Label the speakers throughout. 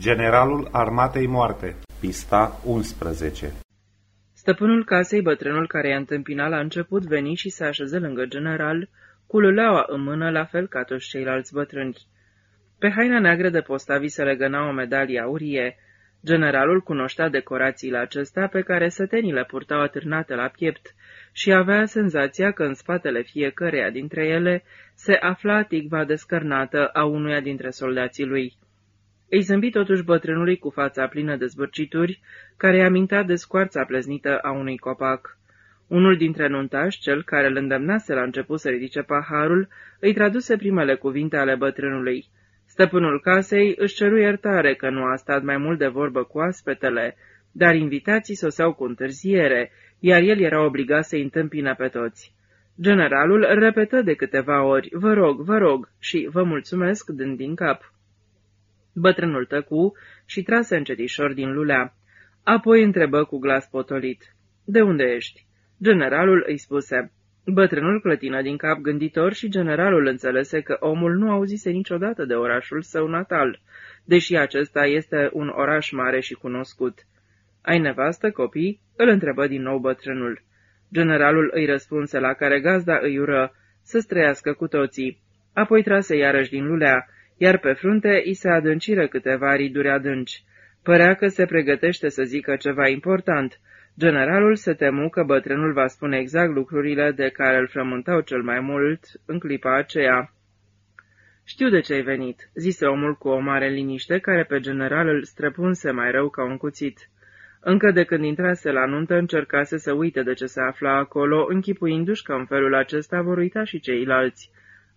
Speaker 1: Generalul Armatei Moarte Pista 11
Speaker 2: Stăpânul casei, bătrânul care i-a întâmpinat la început, veni și se așeză lângă general, cu luleaua în mână, la fel ca toți ceilalți bătrâni. Pe haina neagră de postavi se legăna o medalie aurie. Generalul cunoștea decorațiile acestea pe care sătenile purtau atârnate la piept și avea senzația că în spatele fiecăreia dintre ele se afla tigva descărnată a unuia dintre soldații lui. Îi zâmbi totuși bătrânului cu fața plină de zbârcituri, care i-a mintat de scoarța pleznită a unui copac. Unul dintre nuntași, cel care îl îndemnase la început să ridice paharul, îi traduse primele cuvinte ale bătrânului. Stăpânul casei își ceru iertare că nu a stat mai mult de vorbă cu aspetele, dar invitații soseau cu întârziere, iar el era obligat să-i întâmpină pe toți. Generalul repetă de câteva ori, vă rog, vă rog, și vă mulțumesc dând din cap. Bătrânul tăcu și trase încetișor din lulea. Apoi întrebă cu glas potolit. De unde ești? Generalul îi spuse. Bătrânul clătină din cap gânditor și generalul înțelese că omul nu auzise niciodată de orașul său natal, deși acesta este un oraș mare și cunoscut. Ai nevastă, copii?" îl întrebă din nou bătrânul. Generalul îi răspunse la care gazda îi ură să străiască cu toții. Apoi trase iarăși din lulea, iar pe frunte i se adânciră câteva riduri adânci. Părea că se pregătește să zică ceva important. Generalul se temu că bătrânul va spune exact lucrurile de care îl frământau cel mai mult în clipa aceea. Știu de ce ai venit," zise omul cu o mare liniște, care pe general îl străpunse mai rău ca un cuțit. Încă de când intrase la nuntă, încercase să uite de ce se afla acolo, închipuindu-și că în felul acesta vor uita și ceilalți.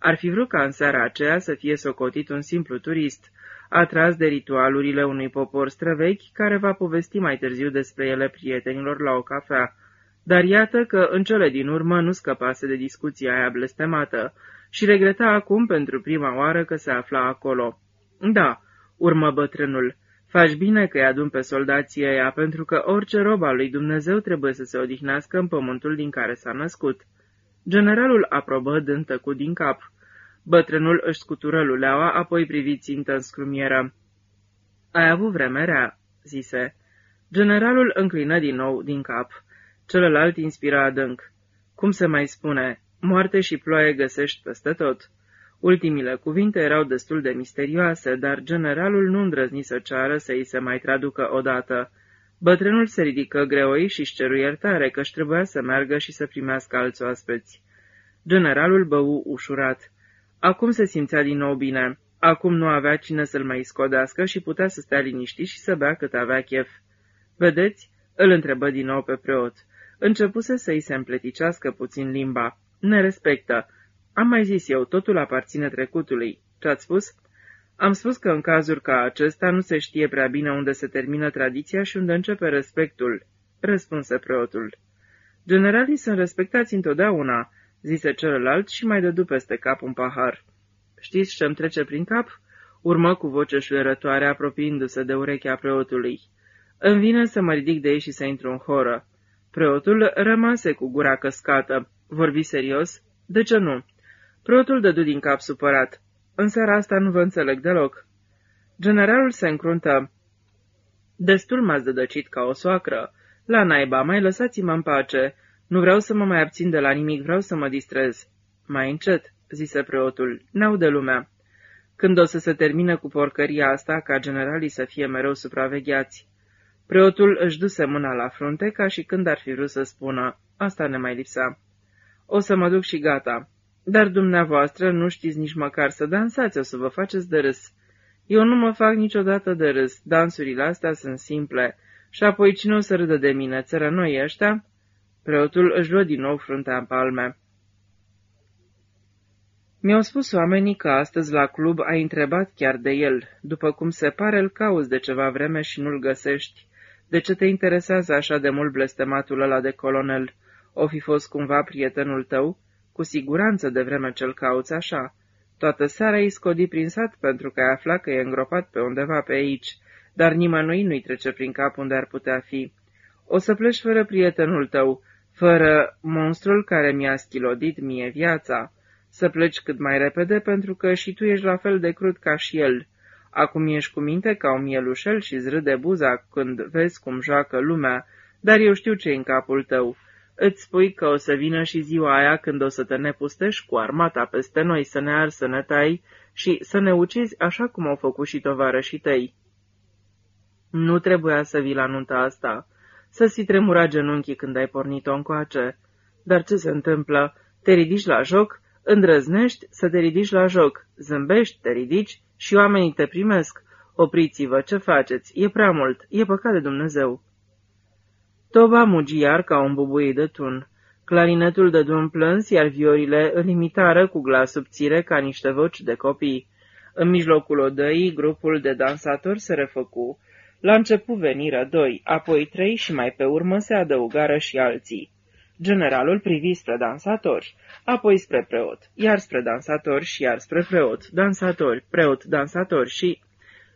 Speaker 2: Ar fi vrut ca în seara aceea să fie socotit un simplu turist, atras de ritualurile unui popor străvechi, care va povesti mai târziu despre ele prietenilor la o cafea. Dar iată că în cele din urmă nu scăpase de discuția aia blestemată și regreta acum pentru prima oară că se afla acolo. Da, urmă bătrânul, Faci bine că-i adun pe soldații ăia, pentru că orice rob al lui Dumnezeu trebuie să se odihnească în pământul din care s-a născut. Generalul aprobă dând tăcut din cap. Bătrânul își scutură luleaua, apoi privi țintă în scrumieră. Ai avut vreme rea," zise. Generalul înclină din nou din cap. Celălalt inspira adânc. Cum se mai spune, moarte și ploaie găsești peste tot." Ultimile cuvinte erau destul de misterioase, dar generalul nu îndrăzni să ceară să îi se mai traducă odată. Bătrânul se ridică greoi și-și ceru iertare, că-și trebuia să meargă și să primească alți oaspeți. Generalul bău ușurat. Acum se simțea din nou bine. Acum nu avea cine să-l mai scodească și putea să stea liniștit și să bea cât avea chef. Vedeți?" îl întrebă din nou pe preot. Începuse să-i se împleticească puțin limba. Ne respectă. Am mai zis eu, totul aparține trecutului. Ce-ați spus? Am spus că în cazuri ca acesta nu se știe prea bine unde se termină tradiția și unde începe respectul, răspunse preotul. Generalii sunt respectați întotdeauna, zise celălalt și mai dădu peste cap un pahar. Știți ce-mi trece prin cap? Urmă cu voce șuierătoare apropiindu-se de urechea preotului. Îmi vine să mă ridic de ei și să intru în horă. Preotul rămase cu gura căscată. Vorbi serios? De ce nu? Preotul dădu din cap supărat. În seara asta nu vă înțeleg deloc. Generalul se încruntă. Destul m-ați dădăcit ca o soacră. La naiba, mai lăsați-mă în pace. Nu vreau să mă mai abțin de la nimic, vreau să mă distrez. Mai încet, zise preotul, n-au de lumea. Când o să se termine cu porcăria asta, ca generalii să fie mereu supravegheați. Preotul își duse mâna la frunte ca și când ar fi vrut să spună, asta ne mai lipsa. O să mă duc și gata. Dar dumneavoastră nu știți nici măcar să dansați, o să vă faceți de râs. Eu nu mă fac niciodată de râs, dansurile astea sunt simple. Și apoi cine o să râdă de mine, noi ăștia? Preotul își luă din nou fruntea în palme. Mi-au spus oamenii că astăzi la club ai întrebat chiar de el. După cum se pare, îl cauți de ceva vreme și nu-l găsești. De ce te interesează așa de mult blestematul ăla de colonel? O fi fost cumva prietenul tău? Cu siguranță de vreme ce-l cauți așa. Toată seara îi scodi prin sat pentru că ai aflat că e îngropat pe undeva pe aici, dar nimănui nu-i trece prin cap unde ar putea fi. O să pleci fără prietenul tău, fără monstrul care mi-a schilodit mie viața. Să pleci cât mai repede pentru că și tu ești la fel de crud ca și el. Acum ești cu minte ca un mielușel și zrâde buza când vezi cum joacă lumea, dar eu știu ce în capul tău. Îți spui că o să vină și ziua aia când o să te nepustești cu armata peste noi să ne ars, să ne tai și să ne ucizi așa cum au făcut și tovarășii tăi. Nu trebuia să vii la nunta asta, să-ți fi tremurat genunchii când ai pornit-o încoace. Dar ce se întâmplă? Te ridici la joc? Îndrăznești să te ridici la joc, zâmbești, te ridici și oamenii te primesc. Opriți-vă, ce faceți? E prea mult, e păcat de Dumnezeu. Toba mugi iar ca un bubuie de tun. Clarinetul de dun plâns, iar viorile îl imitară cu glas subțire ca niște voci de copii. În mijlocul odăii, grupul de dansatori se refăcu. La început veniră doi, apoi trei și mai pe urmă se adăugară și alții. Generalul privi spre dansatori, apoi spre preot, iar spre dansatori și iar spre preot, dansatori, preot, dansatori și...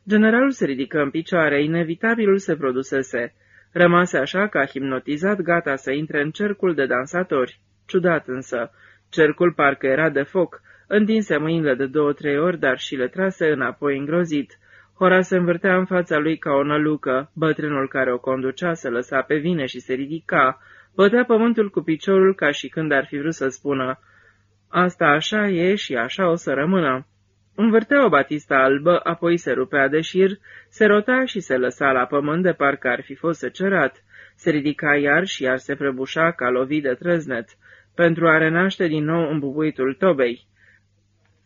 Speaker 2: Generalul se ridică în picioare, inevitabilul se produsese. Rămase așa ca hipnotizat, gata să intre în cercul de dansatori. Ciudat însă, cercul parcă era de foc, întinse mâinile de două-trei ori, dar și le trase înapoi îngrozit. Hora se învârtea în fața lui ca o nălucă, bătrânul care o conducea se lăsa pe vine și se ridica, bătea pământul cu piciorul ca și când ar fi vrut să spună, Asta așa e și așa o să rămână. Învârtea o batistă albă, apoi se rupea de șir, se rota și se lăsa la pământ de parcă ar fi fost secerat. Se ridica iar și iar se prăbușa ca lovit de trăznet, pentru a renaște din nou în bubuitul tobei.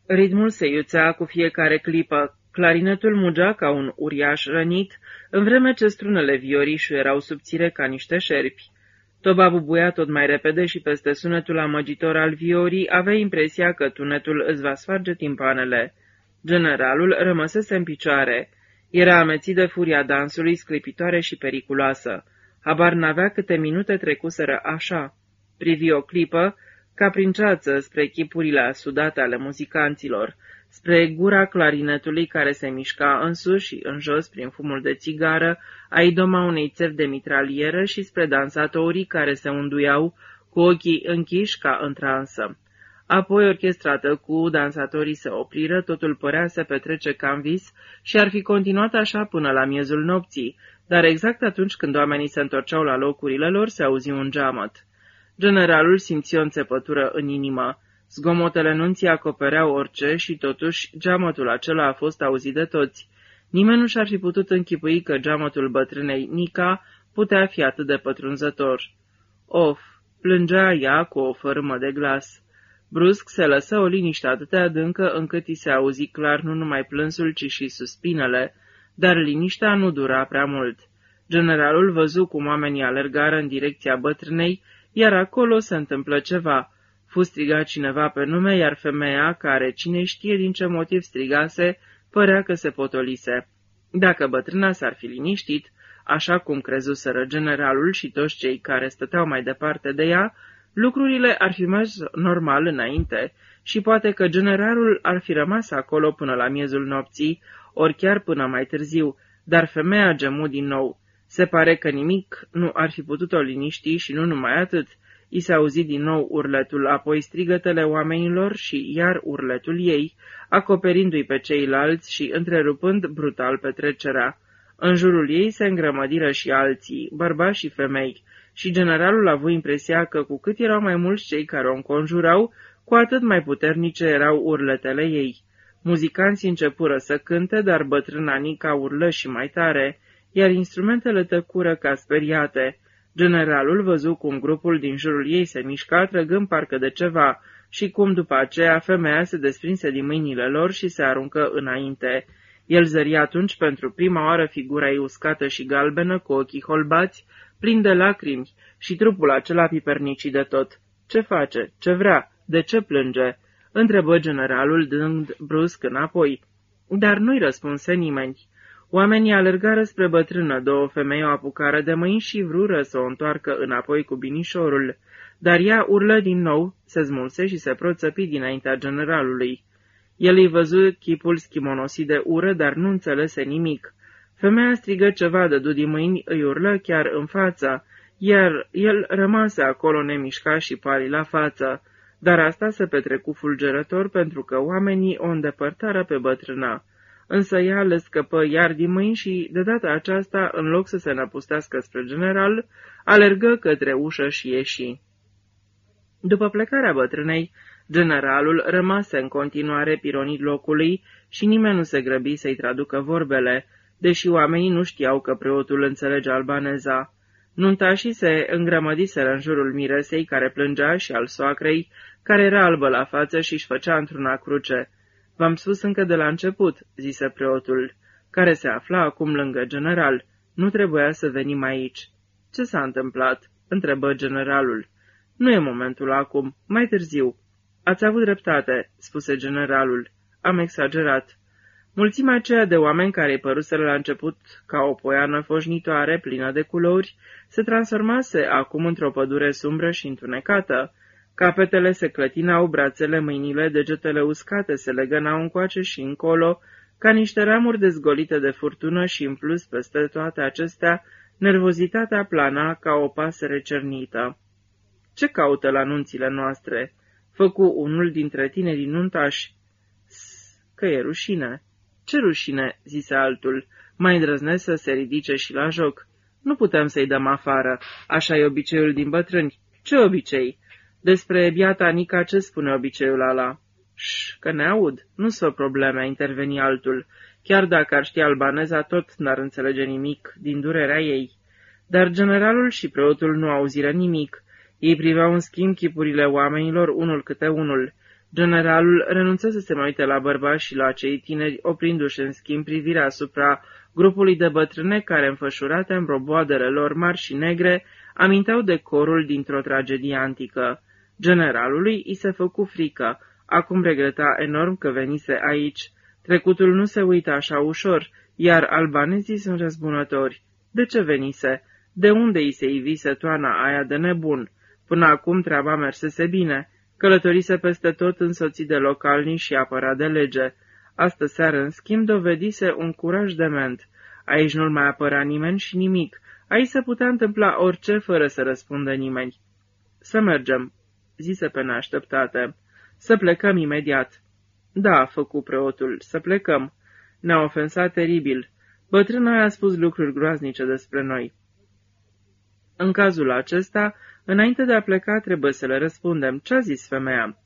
Speaker 2: Ritmul se iuțea cu fiecare clipă, clarinetul mugea ca un uriaș rănit, în vreme ce strunele viorișu erau subțire ca niște șerpi. Toba bubuia tot mai repede și peste sunetul amăgitor al viorii avea impresia că tunetul îți va sfarge timpanele. Generalul rămăsese în picioare. Era amețit de furia dansului, sclipitoare și periculoasă. Habar n-avea câte minute trecuseră așa. Privi o clipă, ca prin ceață, spre chipurile asudate ale muzicanților, spre gura clarinetului care se mișca în sus și în jos prin fumul de țigară, a idoma unei țevi de mitralieră și spre dansatorii care se unduiau cu ochii închiși ca în transă. Apoi, orchestrată cu dansatorii se opriră, totul părea să petrece ca în vis și ar fi continuat așa până la miezul nopții, dar exact atunci când oamenii se întorceau la locurile lor, se auzi un geamăt. Generalul simți o înțepătură în inimă. Zgomotele nunții acopereau orice și totuși geamătul acela a fost auzit de toți. Nimeni nu și-ar fi putut închipui că geamătul bătrânei Nica putea fi atât de pătrunzător. Of, plângea ea cu o fărâmă de glas. Brusc se lăsă o liniște atât de adâncă încât i se auzi clar nu numai plânsul, ci și suspinele, dar liniștea nu dura prea mult. Generalul văzu cum oamenii alergară în direcția bătrânei, iar acolo se întâmplă ceva. Fu strigat cineva pe nume, iar femeia, care cine știe din ce motiv strigase, părea că se potolise. Dacă bătrâna s-ar fi liniștit, așa cum crezuseră generalul și toți cei care stăteau mai departe de ea, lucrurile ar fi mers normal înainte și poate că generalul ar fi rămas acolo până la miezul nopții, ori chiar până mai târziu, dar femeia gemu din nou. Se pare că nimic nu ar fi putut-o liniști și nu numai atât. I se auzi din nou urletul, apoi strigătele oamenilor și iar urletul ei, acoperindu-i pe ceilalți și întrerupând brutal petrecerea. În jurul ei se îngrămădiră și alții, bărbați și femei, și generalul a avut impresia că cu cât erau mai mulți cei care o înconjurau, cu atât mai puternice erau urletele ei. Muzicanții începură să cânte, dar bătrâna Nica urlă și mai tare, iar instrumentele tăcură ca speriate. Generalul văzu cum grupul din jurul ei se mișca, trăgând parcă de ceva, și cum după aceea femeia se desprinse din mâinile lor și se aruncă înainte. El zări atunci pentru prima oară figura ei uscată și galbenă, cu ochii holbați, plin de lacrimi, și trupul acela pipernicii de tot. Ce face? Ce vrea? De ce plânge?" întrebă generalul dând brusc înapoi. Dar nu-i răspunse nimeni. Oamenii alergară spre bătrână, două femei o apucară de mâini și vrură să o întoarcă înapoi cu binișorul, dar ea urlă din nou, se smulse și se proțăpi dinaintea generalului. El îi văzut chipul schimonosit de ură, dar nu înțelese nimic. Femeia strigă ceva de din mâini, îi urlă chiar în față, iar el rămase acolo nemișcat și pari la față, dar asta se petrecu fulgerător pentru că oamenii o îndepărtară pe bătrâna. Însă ea le scăpă iar din mâini și, de data aceasta, în loc să se năpustească spre general, alergă către ușă și ieși. După plecarea bătrânei, generalul rămase în continuare pironit locului și nimeni nu se grăbi să-i traducă vorbele, deși oamenii nu știau că preotul înțelege albaneza. Nuntașii se îngrămădiseră în jurul miresei care plângea și al soacrei, care era albă la față și își făcea într-una cruce. V-am spus încă de la început," zise preotul, care se afla acum lângă general. Nu trebuia să venim aici." Ce s-a întâmplat?" întrebă generalul. Nu e momentul acum, mai târziu." Ați avut dreptate," spuse generalul. Am exagerat. Mulțimea aceea de oameni care îi păruseră la început ca o poiană foșnitoare plină de culori, se transformase acum într-o pădure sumbră și întunecată. Capetele se clătinau, brațele, mâinile, degetele uscate se legănau încoace și încolo, ca niște ramuri dezgolite de furtună și, în plus, peste toate acestea, nervozitatea plana ca o pasăre cernită. Ce caută la nunțile noastre?" făcu unul dintre tinerii nuntași. Că e rușine." Ce rușine?" zise altul. Mai îndrăznesc să se ridice și la joc. Nu putem să-i dăm afară. Așa e obiceiul din bătrâni. Ce obicei? Despre biata Nica ce spune obiceiul ala? Ș, că ne aud. Nu sunt probleme, interveni altul. Chiar dacă ar ști albaneza, tot n-ar înțelege nimic din durerea ei. Dar generalul și preotul nu auziră nimic. Ei priveau în schimb chipurile oamenilor unul câte unul. Generalul renunță să se mai uite la bărbați și la cei tineri, oprindu-și în schimb privirea asupra grupului de bătrâne care, înfășurate în roboadele lor mari și negre, aminteau de corul dintr-o tragedie antică. Generalului i se făcu frică, acum regreta enorm că venise aici. Trecutul nu se uită așa ușor, iar albanezii sunt răzbunători. De ce venise? De unde îi se ivise toana aia de nebun? Până acum treaba mersese bine. Călătorise peste tot însoțit de localni și apărat de lege. Astă seară, în schimb, dovedise un curaj dement. Aici nu-l mai apăra nimeni și nimic. Aici se putea întâmpla orice fără să răspundă nimeni. Să mergem, zise pe neașteptate. Să plecăm imediat. Da, făcu preotul, să plecăm. Ne-a ofensat teribil. Bătrâna a spus lucruri groaznice despre noi. În cazul acesta, înainte de a pleca, trebuie să le răspundem. Ce-a zis femeia?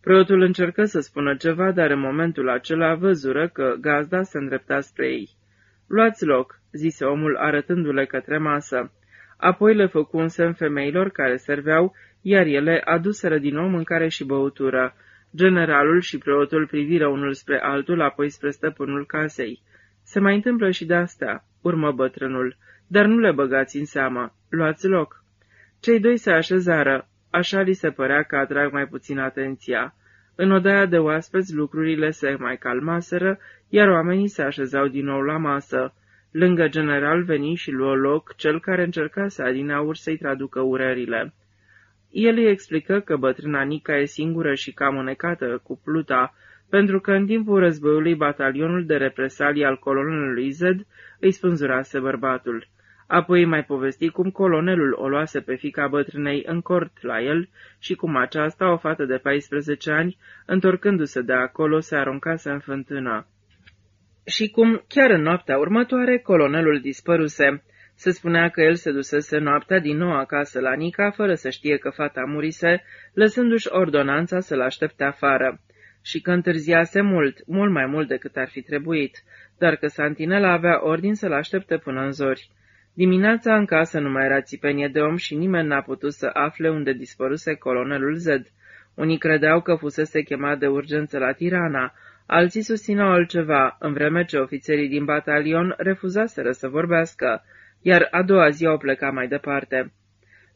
Speaker 2: Preotul încercă să spună ceva, dar în momentul acela văzură că gazda se îndrepta spre ei. Luați loc, zise omul arătându-le către masă. Apoi le făcu un semn femeilor care serveau, iar ele aduseră din nou mâncare și băutură. Generalul și preotul priviră unul spre altul, apoi spre stăpânul casei. Se mai întâmplă și de-astea, urmă bătrânul, dar nu le băgați în seamă. Luați loc. Cei doi se așezară, Așa li se părea că atrag mai puțin atenția. În odaia de oaspeți lucrurile se mai calmaseră, iar oamenii se așezau din nou la masă. Lângă general veni și luă loc cel care încerca să adinaur să-i traducă urările. El îi explică că bătrâna Nica e singură și cam înecată cu pluta, pentru că în timpul războiului batalionul de represalii al colonelului Z îi spânzurase bărbatul. Apoi mai povesti cum colonelul o luase pe fica bătrânei în cort la el și cum aceasta, o fată de 14 ani, întorcându-se de acolo, se aruncase în fântână. Și cum, chiar în noaptea următoare, colonelul dispăruse. Se spunea că el se dusese noaptea din nou acasă la Nica, fără să știe că fata murise, lăsându-și ordonanța să-l aștepte afară. Și că întârziase mult, mult mai mult decât ar fi trebuit, dar că Santinela avea ordin să-l aștepte până în zori. Dimineața în casă nu mai era țipenie de om și nimeni n-a putut să afle unde dispăruse colonelul Z. Unii credeau că fusese chemat de urgență la Tirana, alții susțineau altceva, în vreme ce ofițerii din batalion refuzaseră să vorbească, iar a doua zi au plecat mai departe.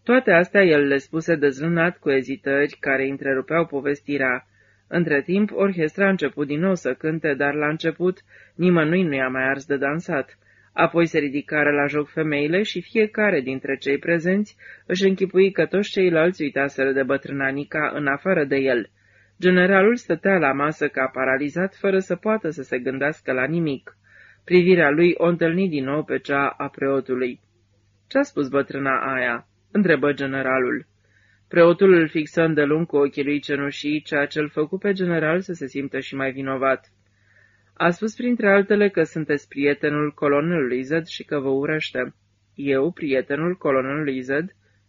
Speaker 2: Toate astea el le spuse dezlunat cu ezitări care întrerupeau povestirea. Între timp, orchestra a început din nou să cânte, dar la început nimănui nu i-a mai ars de dansat. Apoi se ridicară la joc femeile și fiecare dintre cei prezenți își închipui că toți ceilalți uitaseră de bătrânanica în afară de el. Generalul stătea la masă ca paralizat, fără să poată să se gândească la nimic. Privirea lui o întâlni din nou pe cea a preotului. Ce-a spus bătrâna aia?" întrebă generalul. Preotul îl fixă îndelung cu ochii lui cenușii, ceea ce îl făcu pe general să se simtă și mai vinovat. A spus printre altele că sunteți prietenul colonelului Z și că vă urăște. Eu, prietenul colonelului Z?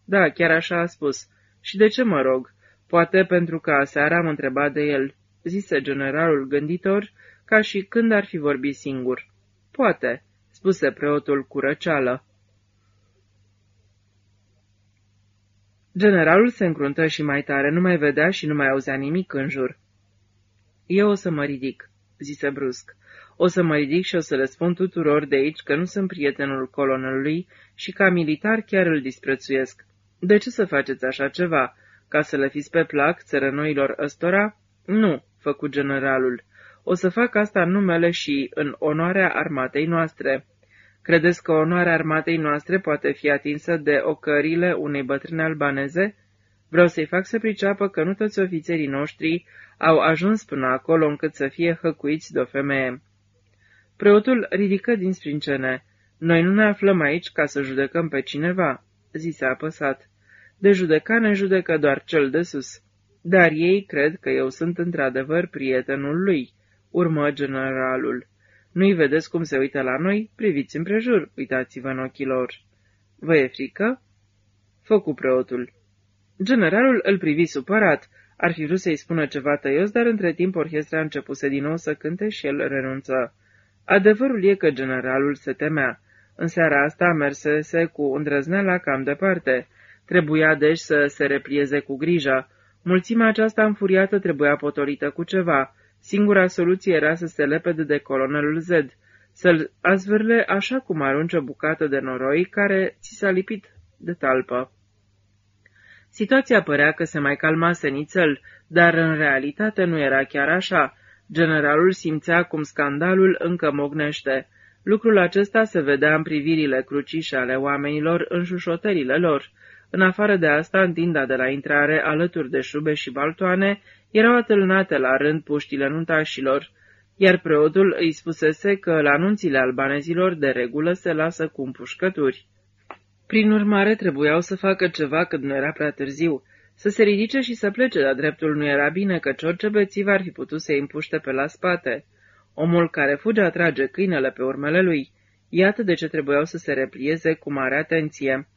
Speaker 2: Da, chiar așa a spus. Și de ce mă rog? Poate pentru că aseară am întrebat de el, zise generalul gânditor, ca și când ar fi vorbit singur. Poate, spuse preotul cu răceală. Generalul se încruntă și mai tare, nu mai vedea și nu mai auzea nimic în jur. Eu o să mă ridic, zise brusc. O să mă ridic și o să le spun tuturor de aici că nu sunt prietenul colonelului și ca militar chiar îl disprețuiesc. De ce să faceți așa ceva? Ca să le fiți pe plac țărănoilor ăstora? Nu, făcu generalul. O să fac asta în numele și în onoarea armatei noastre. Credeți că onoarea armatei noastre poate fi atinsă de ocările unei bătrâne albaneze? Vreau să-i fac să priceapă că nu toți ofițerii noștri au ajuns până acolo încât să fie hăcuiți de o femeie. Preotul ridică din sprincene. Noi nu ne aflăm aici ca să judecăm pe cineva, zise apăsat. De judeca ne judecă doar cel de sus. Dar ei cred că eu sunt într-adevăr prietenul lui, urmă generalul. Nu-i vedeți cum se uită la noi? Priviți împrejur, uitați-vă în ochii lor. Vă e frică? Făcu preotul. Generalul îl privi supărat. Ar fi vrut să-i spună ceva tăios, dar între timp orchestra începuse din nou să cânte și el renunță. Adevărul e că generalul se temea. În seara asta mersese cu îndrăzneala cam departe. Trebuia deci să se replieze cu grijă. Mulțimea aceasta înfuriată trebuia potolită cu ceva. Singura soluție era să se lepede de colonelul Z, să-l azvârle așa cum arunci o bucată de noroi care ți s-a lipit de talpă. Situația părea că se mai calmase nițel, dar în realitate nu era chiar așa. Generalul simțea cum scandalul încă mognește. Lucrul acesta se vedea în privirile crucișe ale oamenilor, în șușotările lor. În afară de asta, în tinda de la intrare, alături de șube și baltoane, erau atâlnate la rând puștile nuntașilor, iar preotul îi spusese că la anunțile albanezilor de regulă se lasă cu împușcături. Prin urmare, trebuiau să facă ceva cât nu era prea târziu. Să se ridice și să plece, dar dreptul nu era bine, că orice bețiv ar fi putut să-i împuște pe la spate. Omul care fuge atrage câinele pe urmele lui. Iată de ce trebuiau să se replieze cu mare atenție.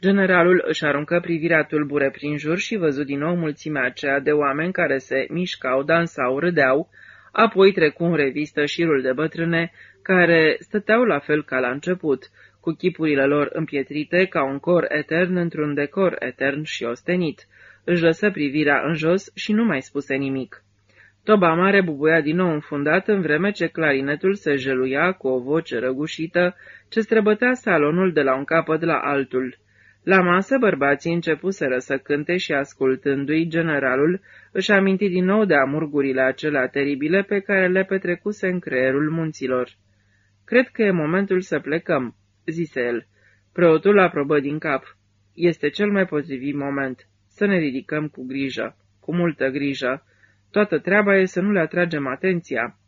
Speaker 2: Generalul își aruncă privirea tulbure prin jur și văzu din nou mulțimea aceea de oameni care se mișcau, dansau, râdeau, apoi trecu în revistă șirul de bătrâne care stăteau la fel ca la început, cu chipurile lor împietrite ca un cor etern într-un decor etern și ostenit. Își lăsă privirea în jos și nu mai spuse nimic. Toba mare bubuia din nou înfundat în vreme ce clarinetul se jeluia cu o voce răgușită ce străbătea salonul de la un capăt la altul. La masă bărbații începuseră să cânte și ascultându-i, generalul își aminti din nou de amurgurile acelea teribile pe care le petrecuse în creierul munților. Cred că e momentul să plecăm," zise el. Preotul aprobă din cap. Este cel mai potrivit moment. Să ne ridicăm cu grijă, cu multă grijă. Toată treaba e să nu le atragem atenția.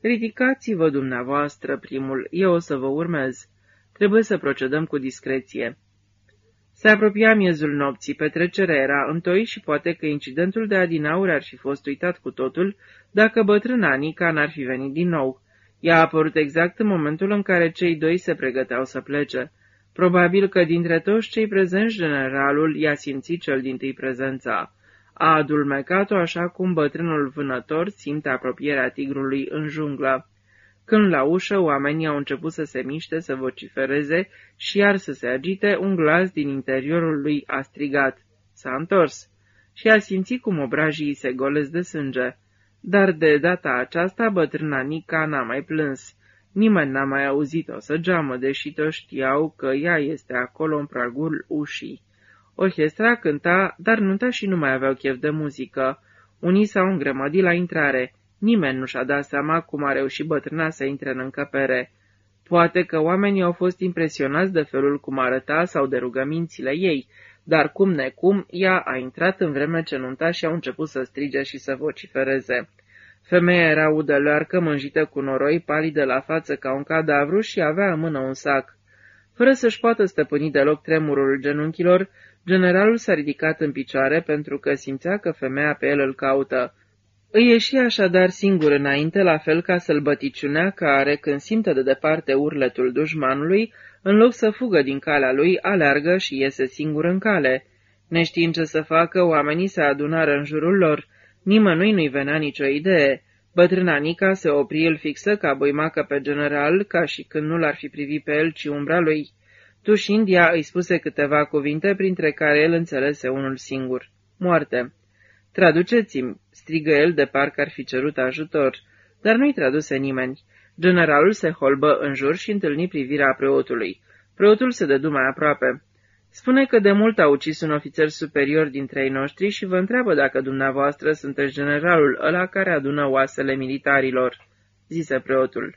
Speaker 2: Ridicați-vă dumneavoastră, primul, eu o să vă urmez. Trebuie să procedăm cu discreție. Se apropia miezul nopții, petrecerea era întoi și poate că incidentul de adinaur ar fi fost uitat cu totul dacă bătrâna Anica n-ar fi venit din nou. Ea a apărut exact în momentul în care cei doi se pregăteau să plece. Probabil că dintre toți cei prezenți generalul i-a simțit cel din tâi prezența. A adulmecat-o așa cum bătrânul vânător simte apropierea tigrului în junglă. Când la ușă oamenii au început să se miște, să vocifereze și iar să se agite, un glas din interiorul lui a strigat. S-a întors și a simțit cum obrajii se golesc de sânge. Dar de data aceasta bătrâna Nica n-a mai plâns. Nimeni n-a mai auzit-o să geamă, deși toți știau că ea este acolo în pragul ușii. Orchestra cânta, dar nunta și nu mai aveau chef de muzică. Unii s-au îngrămădit la intrare. Nimeni nu și-a dat seama cum a reușit bătrâna să intre în încăpere. Poate că oamenii au fost impresionați de felul cum arăta sau de rugămințile ei, dar cum necum, ea a intrat în vreme ce nunta și au început să strige și să vocifereze. Femeia era udăloarcă, mânjită cu noroi, palidă la față ca un cadavru și avea în mână un sac. Fără să-și poată stăpâni deloc tremurul genunchilor, generalul s-a ridicat în picioare pentru că simțea că femeia pe el îl caută. Îi ieși așadar singur înainte, la fel ca sălbăticiunea care, când simte de departe urletul dușmanului, în loc să fugă din calea lui, aleargă și iese singur în cale. Neștiind ce să facă, oamenii se adunară în jurul lor. Nimănui nu-i venea nicio idee. Bătrâna Nica se opri îl fixă ca băimacă pe general, ca și când nu l-ar fi privit pe el, ci umbra lui. Tuși India îi spuse câteva cuvinte, printre care el înțelese unul singur. Moarte. Traduceți-mi, strigă el de parcă ar fi cerut ajutor, dar nu-i traduse nimeni. Generalul se holbă în jur și întâlni privirea preotului. Preotul se dădu mai aproape. Spune că de mult a ucis un ofițer superior dintre ei noștri și vă întreabă dacă dumneavoastră sunteți generalul ăla care adună oasele militarilor, zise preotul.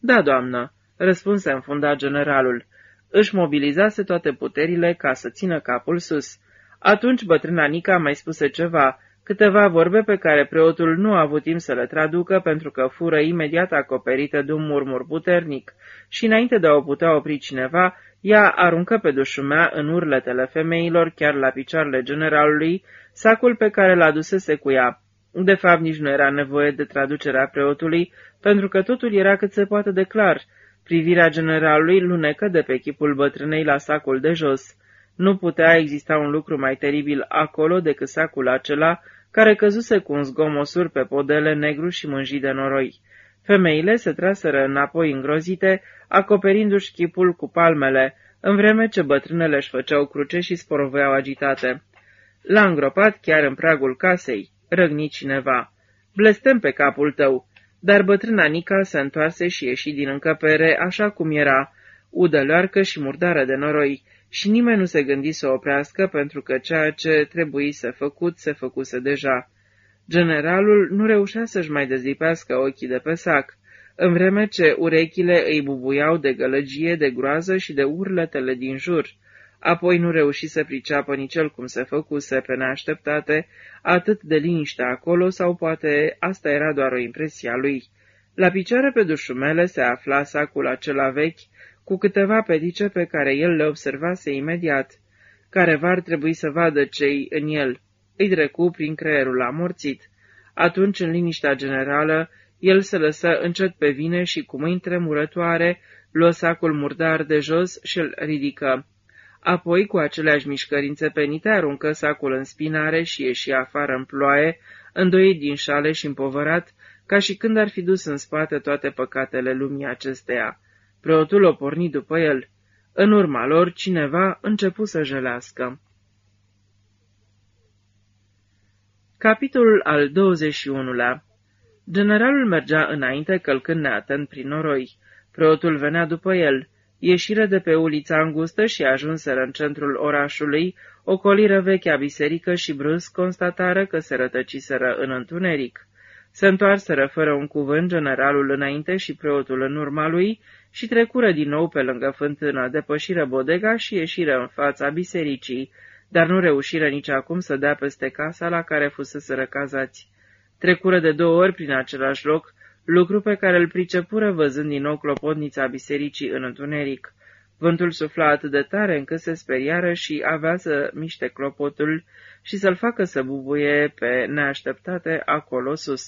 Speaker 2: Da, doamnă, răspunse înfundat generalul. Își mobilizase toate puterile ca să țină capul sus. Atunci bătrâna Nica mai spuse ceva, câteva vorbe pe care preotul nu a avut timp să le traducă pentru că fură imediat acoperită de un murmur puternic și înainte de a o putea opri cineva, ea aruncă pe dușumea în urletele femeilor, chiar la picioarele generalului, sacul pe care l-a dusese cu ea. De fapt, nici nu era nevoie de traducerea preotului, pentru că totul era cât se poate de clar. Privirea generalului lunecă de pe chipul bătrânei la sacul de jos. Nu putea exista un lucru mai teribil acolo decât sacul acela, care căzuse cu un zgomosur pe podele negru și mânjit de noroi. Femeile se traseră înapoi îngrozite, acoperindu-și chipul cu palmele, în vreme ce bătrânele își făceau cruce și sporoveau agitate. L-a îngropat chiar în pragul casei, răgni cineva. Blestem pe capul tău, dar bătrâna Nica se întoarse și ieși din încăpere așa cum era, udăloarcă și murdară de noroi, și nimeni nu se gândi să o oprească pentru că ceea ce trebuie să făcut se făcuse deja. Generalul nu reușea să-și mai dezlipească ochii de pe sac, în vreme ce urechile îi bubuiau de gălăgie, de groază și de urletele din jur. Apoi nu reuși să priceapă nici el cum se făcuse pe neașteptate, atât de liniște acolo, sau poate asta era doar o impresie a lui. La picioare pe dușumele se afla sacul acela vechi, cu câteva petice pe care el le observase imediat. Careva ar trebui să vadă cei în el. Îi trecu prin creierul amorțit. Atunci, în liniștea generală, el se lăsă încet pe vine și, cu mâini tremurătoare, luă sacul murdar de jos și îl ridică. Apoi, cu aceleași mișcări înțepenite, aruncă sacul în spinare și ieși afară în ploaie, îndoit din șale și împovărat, ca și când ar fi dus în spate toate păcatele lumii acesteia. Preotul o porni după el. În urma lor, cineva începu să jelească. Capitolul al 21-lea Generalul mergea înainte, călcând neatent prin noroi. Preotul venea după el. Ieșire de pe ulița îngustă și ajunseră în centrul orașului, ocoliră vechea biserică și brusc constatară că se rătăciseră în întuneric. Se întoarseră fără un cuvânt generalul înainte și preotul în urma lui și trecură din nou pe lângă fântână, depășiră bodega și ieșiră în fața bisericii, dar nu reușiră nici acum să dea peste casa la care fusese răcazați. Trecură de două ori prin același loc, lucru pe care îl pricepură văzând din nou clopotnița bisericii în întuneric. Vântul sufla atât de tare încât se speriară și avea să miște clopotul și să-l facă să bubuie pe neașteptate acolo sus.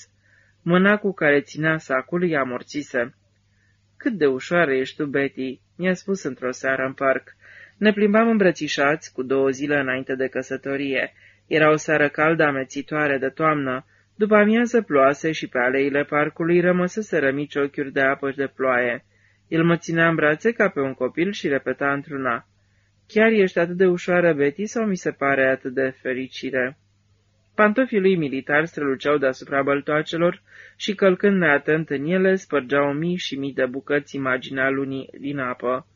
Speaker 2: Mâna cu care ținea sacul i-a morțise. Cât de ușoară ești tu, Betty," mi-a spus într-o seară în parc. Ne plimbam îmbrățișați cu două zile înainte de căsătorie. Era o seară caldă amețitoare de toamnă. După amiază ploase și pe aleile parcului rămăseseră mici ochiuri de apă și de ploaie. El mă ținea în brațe ca pe un copil și repeta într-una. Chiar ești atât de ușoară, Betty, sau mi se pare atât de fericire?" Pantofii lui militar străluceau deasupra băltoacelor și, călcând neatent în ele, spărgeau mii și mii de bucăți imaginea lunii din apă.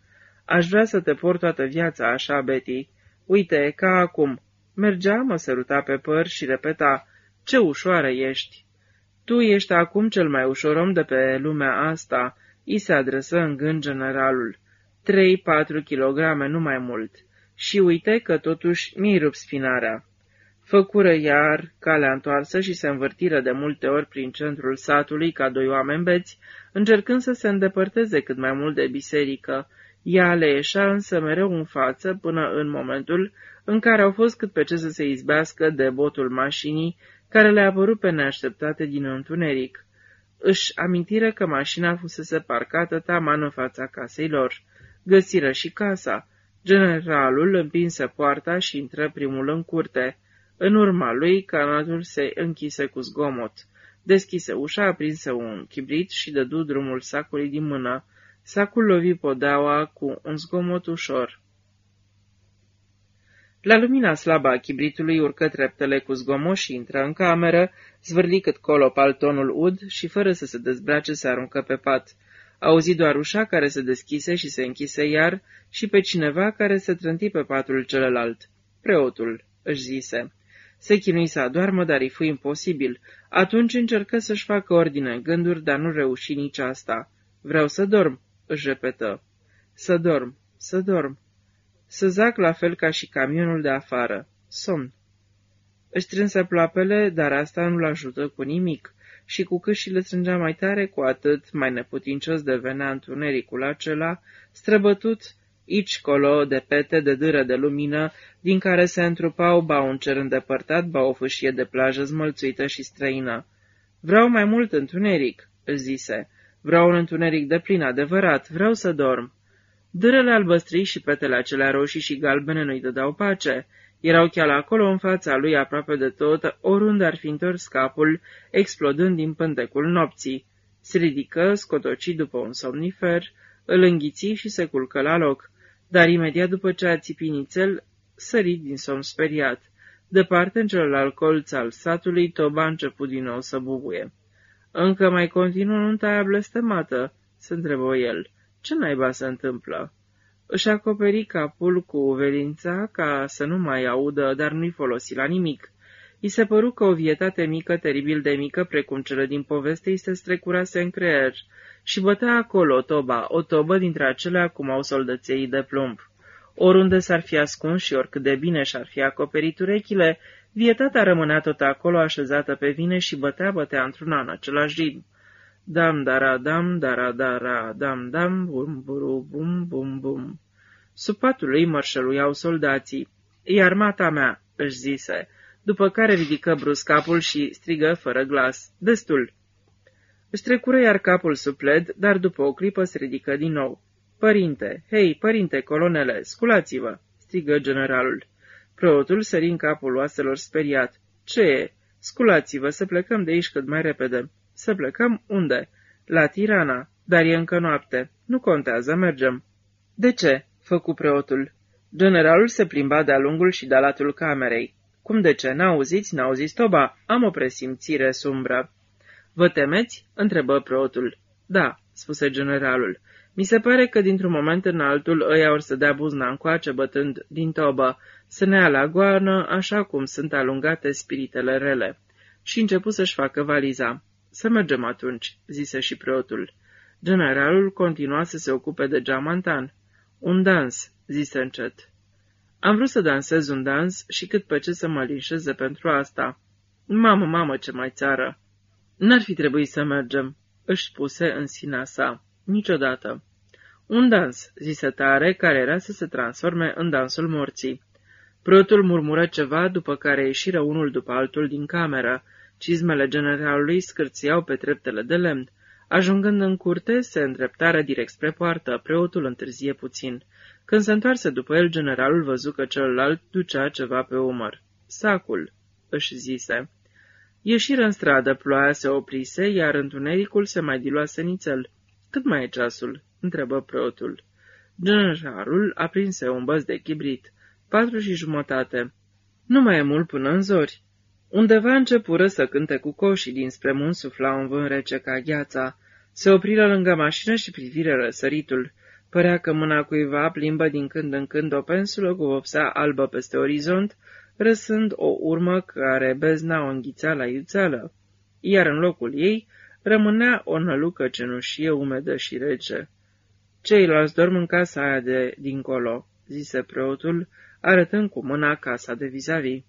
Speaker 2: Aș vrea să te port toată viața așa, Betty. Uite, ca acum. Mergea, mă săruta pe păr și repeta, ce ușoară ești. Tu ești acum cel mai ușor om de pe lumea asta, i se adresă în gând generalul. Trei-patru kilograme, nu mai mult. Și uite că totuși mi-i rup spinarea. Făcură iar calea întoarsă și se învârtiră de multe ori prin centrul satului ca doi oameni beți, încercând să se îndepărteze cât mai mult de biserică. Ea le ieșea însă mereu în față până în momentul în care au fost cât pe ce să se izbească de botul mașinii care le-a apărut pe neașteptate din întuneric. Își amintire că mașina fusese parcată taman în fața casei lor. Găsiră și casa. Generalul împinse poarta și intră primul în curte. În urma lui, canatul se închise cu zgomot. Deschise ușa, aprinse un chibrit și dădu drumul sacului din mână. Sacul lovi podeaua cu un zgomot ușor. La lumina slabă a chibritului urcă treptele cu zgomot și intră în cameră, zvârli cât colo paltonul ud și fără să se dezbrace se aruncă pe pat. Auzi doar ușa care se deschise și se închise iar și pe cineva care se trânti pe patul celălalt. Preotul, își zise. Se chinui să adoarmă, dar îi fu imposibil. Atunci încercă să-și facă ordine în gânduri, dar nu reuși nici asta. Vreau să dorm, își repetă. Să dorm, să dorm. Să zac la fel ca și camionul de afară. Somn. Își strânse ploapele, dar asta nu-l ajută cu nimic, și cu cât și le strângea mai tare, cu atât mai neputincios devenea întunericul acela, străbătut Ici colo de pete de dâră de lumină, din care se întrupau ba un cer îndepărtat, ba o fâșie de plajă zmălțuită și străină. Vreau mai mult întuneric, îți zise. Vreau un întuneric de plin adevărat, vreau să dorm. Dârele albăstrii și petele acelea roșii și galbene nu-i dădeau pace. Erau chiar acolo în fața lui aproape de tot, oriunde ar fi întors capul, explodând din pântecul nopții. Se ridică, scotoci după un somnifer, îl înghiți și se culcă la loc dar imediat după ce a țipinițel, sărit din somn speriat. Departe, în celălalt colț al satului, Toba a început din nou să bubuie. Încă mai continuă nunta aia blestemată?" se întrebă el. Ce naiba se întâmplă?" Își acoperi capul cu velința ca să nu mai audă, dar nu-i folosi la nimic. I se păru că o vietate mică, teribil de mică, precum cele din poveste, îi se strecurase în creier și bătea acolo o toba, o tobă dintre acelea cum au soldăței de plumb. Oriunde s-ar fi ascuns și oricât de bine și-ar fi acoperit urechile, vietatea rămânea tot acolo așezată pe vine și bătea, bătea într-una în același ritm. Dam, dara, dam, dara, dara, dam, dam, bum, buru, bum, bum, bum. Sub patul lui mărșăluiau soldații. E armata mea, își zise, după care ridică brusc capul și strigă fără glas. Destul! Își trecură iar capul supled, dar după o clipă se ridică din nou. Părinte, hei, părinte, colonele, sculați-vă!" strigă generalul. Preotul sări în capul oaselor speriat. Ce e? Sculați-vă, să plecăm de aici cât mai repede." Să plecăm unde?" La Tirana, dar e încă noapte. Nu contează, mergem." De ce?" făcu preotul. Generalul se plimba de-a lungul și de-a latul camerei. Cum de ce? N-auziți? N-auziți toba? Am o presimțire sumbră." Vă temeți?" întrebă preotul. Da," spuse generalul. Mi se pare că dintr-un moment în altul ăia or să dea buzna încoace bătând din tobă, să ne ia la goană, așa cum sunt alungate spiritele rele. Și începu să-și facă valiza. Să mergem atunci," zise și preotul. Generalul continua să se ocupe de geamantan. Un dans," zise încet. Am vrut să dansez un dans și cât pe ce să mă linșeze pentru asta. Mamă, mamă, ce mai țară! N-ar fi trebuit să mergem, își spuse în sinea sa. Niciodată. Un dans, zise tare, care era să se transforme în dansul morții. Preotul murmură ceva, după care ieșiră unul după altul din cameră. Cizmele generalului scârțiau pe treptele de lemn. Ajungând în curte, se îndreptară direct spre poartă, preotul întârzie puțin. Când se întoarse după el, generalul văzu că celălalt ducea ceva pe umăr. Sacul, își zise. Ieșiră în stradă, ploaia se oprise, iar întunericul se mai diluase nițel. Cât mai e ceasul?" întrebă preotul. Generalul aprinse un băz de chibrit. Patru și jumătate. Nu mai e mult până în zori. Undeva începură să cânte cu coșii, dinspre mun sufla un vânt rece ca gheața. Se opriră lângă mașină și privire răsăritul. Părea că mâna cuiva plimbă din când în când o pensulă cu vopsea albă peste orizont, răsând o urmă care bezna o înghițeală iuțeală, iar în locul ei rămânea o nălucă cenușie umedă și rece. Ceilalți dorm în casa aia de dincolo, zise preotul, arătând cu mâna casa de vis-a-vis.